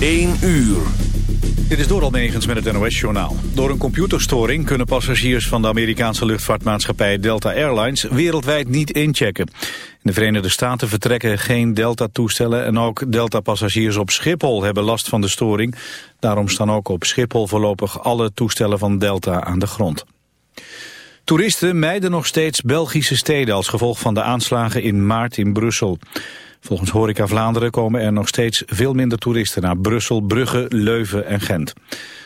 1 uur. Dit is door Almegens met het NOS-journaal. Door een computerstoring kunnen passagiers van de Amerikaanse luchtvaartmaatschappij Delta Airlines wereldwijd niet inchecken. In de Verenigde Staten vertrekken geen Delta-toestellen en ook Delta-passagiers op Schiphol hebben last van de storing. Daarom staan ook op Schiphol voorlopig alle toestellen van Delta aan de grond. Toeristen mijden nog steeds Belgische steden als gevolg van de aanslagen in maart in Brussel. Volgens Horeca Vlaanderen komen er nog steeds veel minder toeristen naar Brussel, Brugge, Leuven en Gent.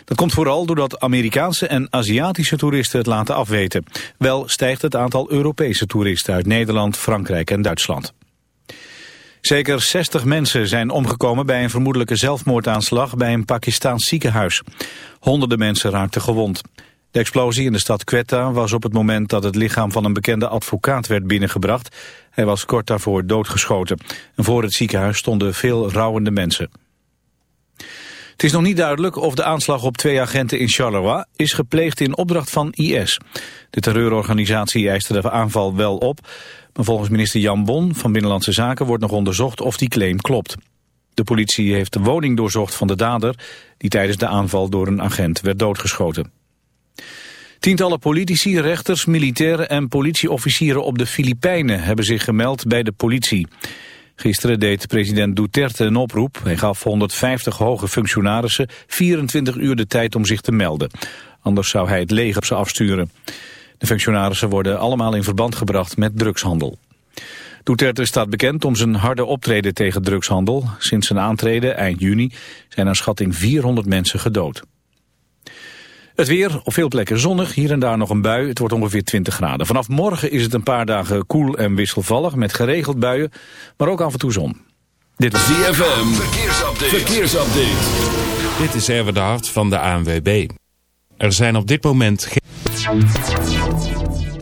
Dat komt vooral doordat Amerikaanse en Aziatische toeristen het laten afweten. Wel stijgt het aantal Europese toeristen uit Nederland, Frankrijk en Duitsland. Zeker 60 mensen zijn omgekomen bij een vermoedelijke zelfmoordaanslag bij een Pakistaans ziekenhuis. Honderden mensen raakten gewond. De explosie in de stad Quetta was op het moment dat het lichaam van een bekende advocaat werd binnengebracht. Hij was kort daarvoor doodgeschoten. En voor het ziekenhuis stonden veel rouwende mensen. Het is nog niet duidelijk of de aanslag op twee agenten in Charleroi is gepleegd in opdracht van IS. De terreurorganisatie eiste de aanval wel op, maar volgens minister Jan Bon van Binnenlandse Zaken wordt nog onderzocht of die claim klopt. De politie heeft de woning doorzocht van de dader, die tijdens de aanval door een agent werd doodgeschoten. Tientallen politici, rechters, militairen en politieofficieren op de Filipijnen hebben zich gemeld bij de politie. Gisteren deed president Duterte een oproep. Hij gaf 150 hoge functionarissen 24 uur de tijd om zich te melden. Anders zou hij het leger op ze afsturen. De functionarissen worden allemaal in verband gebracht met drugshandel. Duterte staat bekend om zijn harde optreden tegen drugshandel. Sinds zijn aantreden, eind juni, zijn aan schatting 400 mensen gedood. Het weer, op veel plekken zonnig, hier en daar nog een bui. Het wordt ongeveer 20 graden. Vanaf morgen is het een paar dagen koel en wisselvallig... met geregeld buien, maar ook af en toe zon. Dit is ZFM, verkeersupdate. verkeersupdate. Dit is Erwin de Hart van de ANWB. Er zijn op dit moment geen...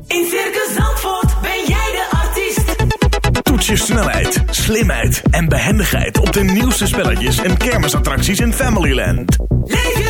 In Circus Zandvoort ben jij de artiest. Toets je snelheid, slimheid en behendigheid... op de nieuwste spelletjes en kermisattracties in Familyland. Leef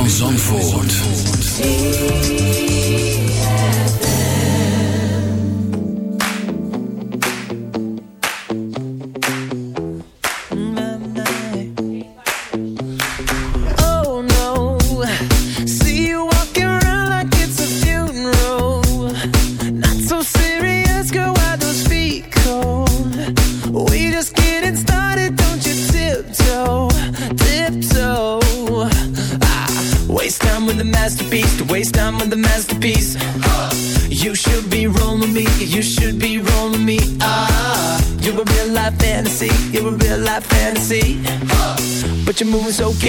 van Zandvoort.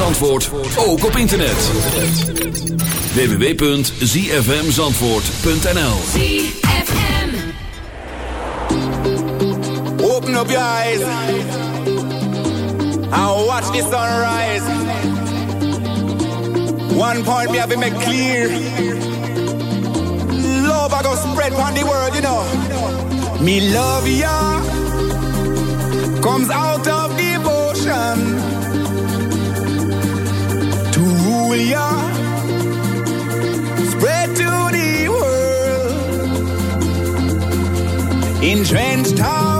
Zandvoort ook op internet. www.zfmzandvoort.nl Open up your eyes and watch the sunrise. One point we have to make clear. Love I go spread on the world, you know. Me love ya comes out of devotion. we are. Spread to the world in trench town.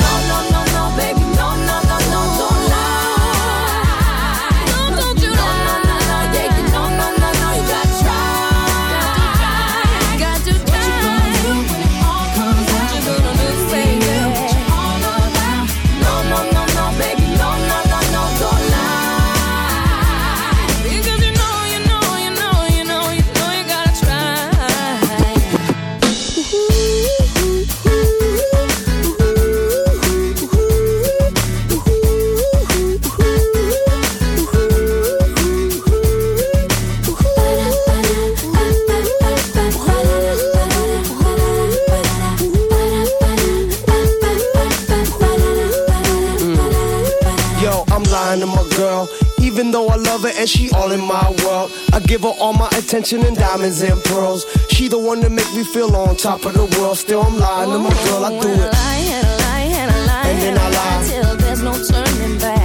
attention and diamonds and pearls. She the one that make me feel on top of the world. Still I'm lying to my girl, I do it. And then I lie till there's no turning back.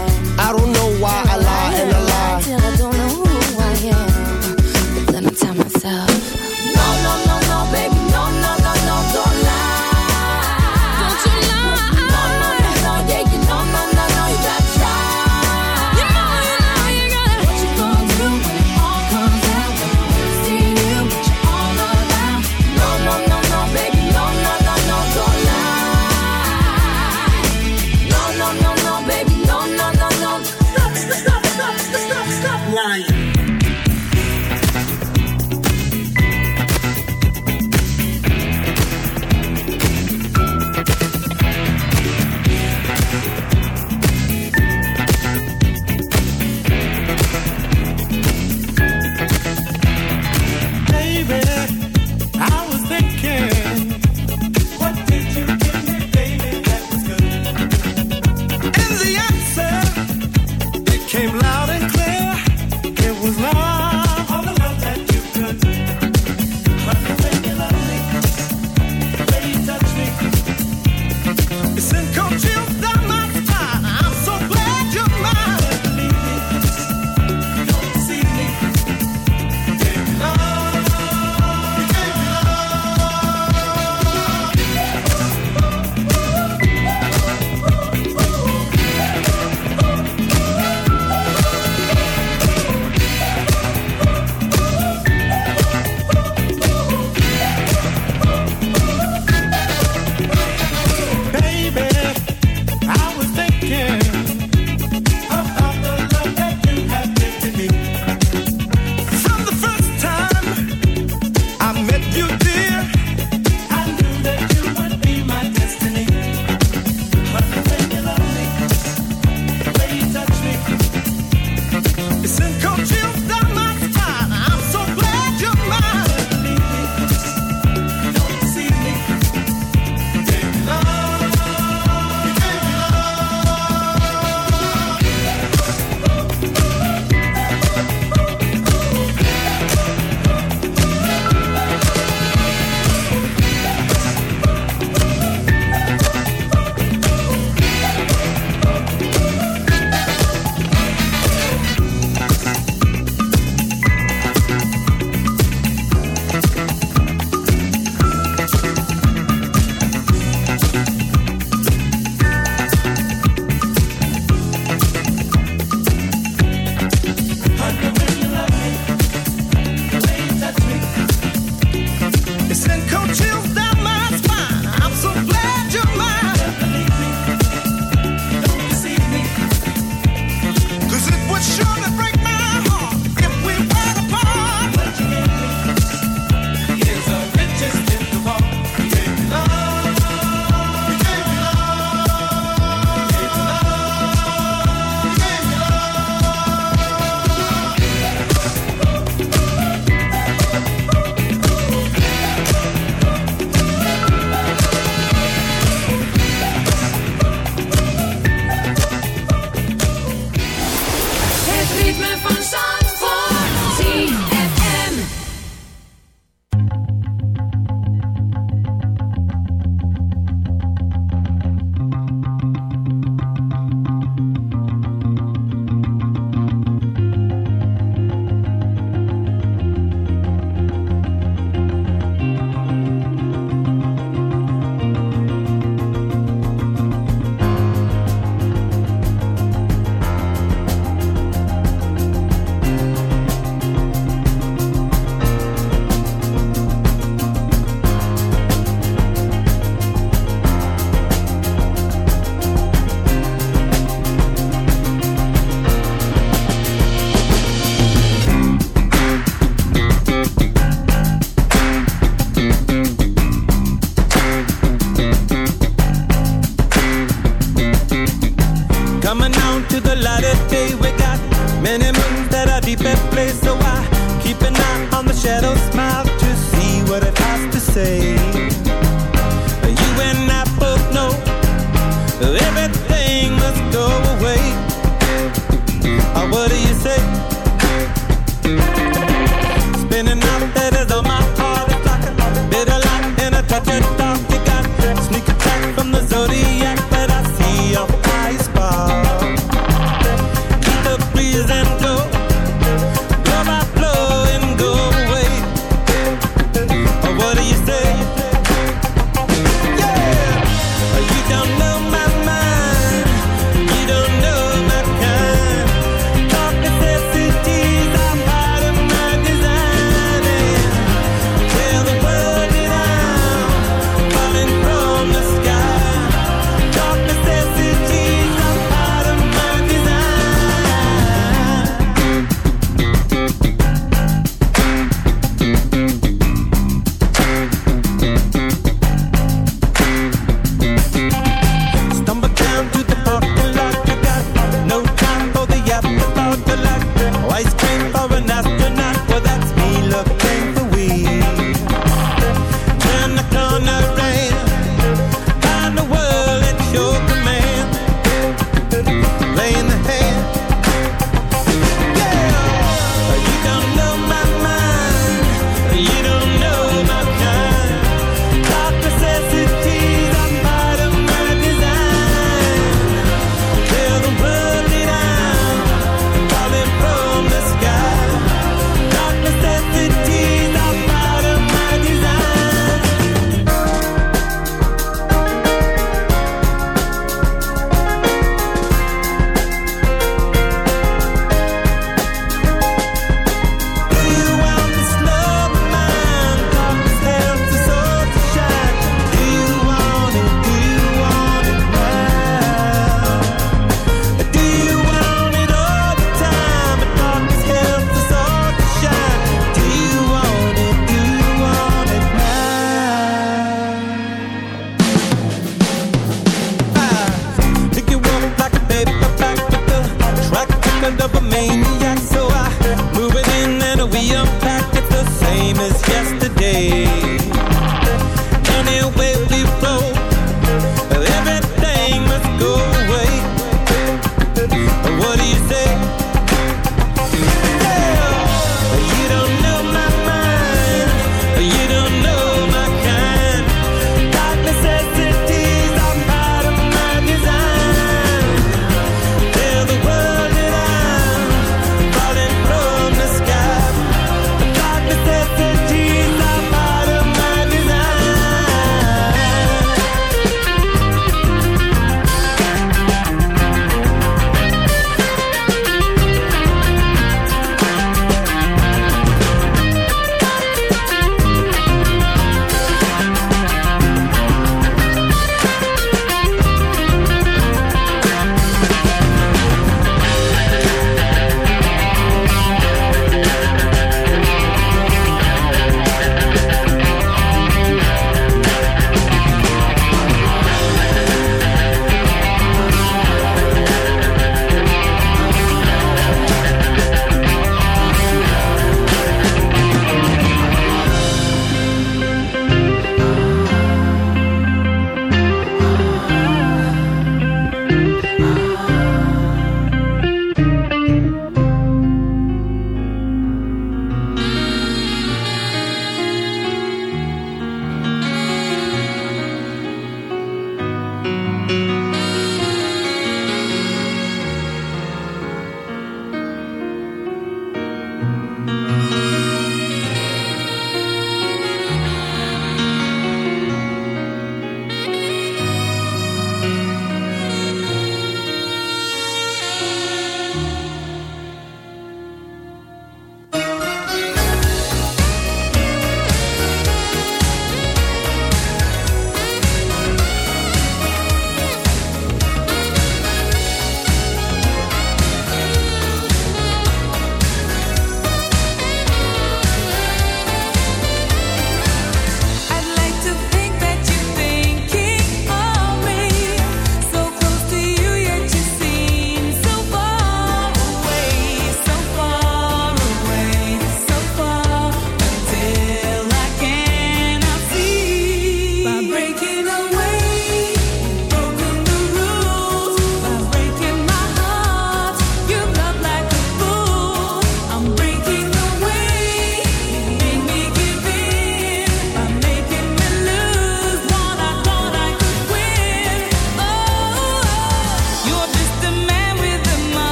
the answer. It came loud.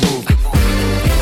move.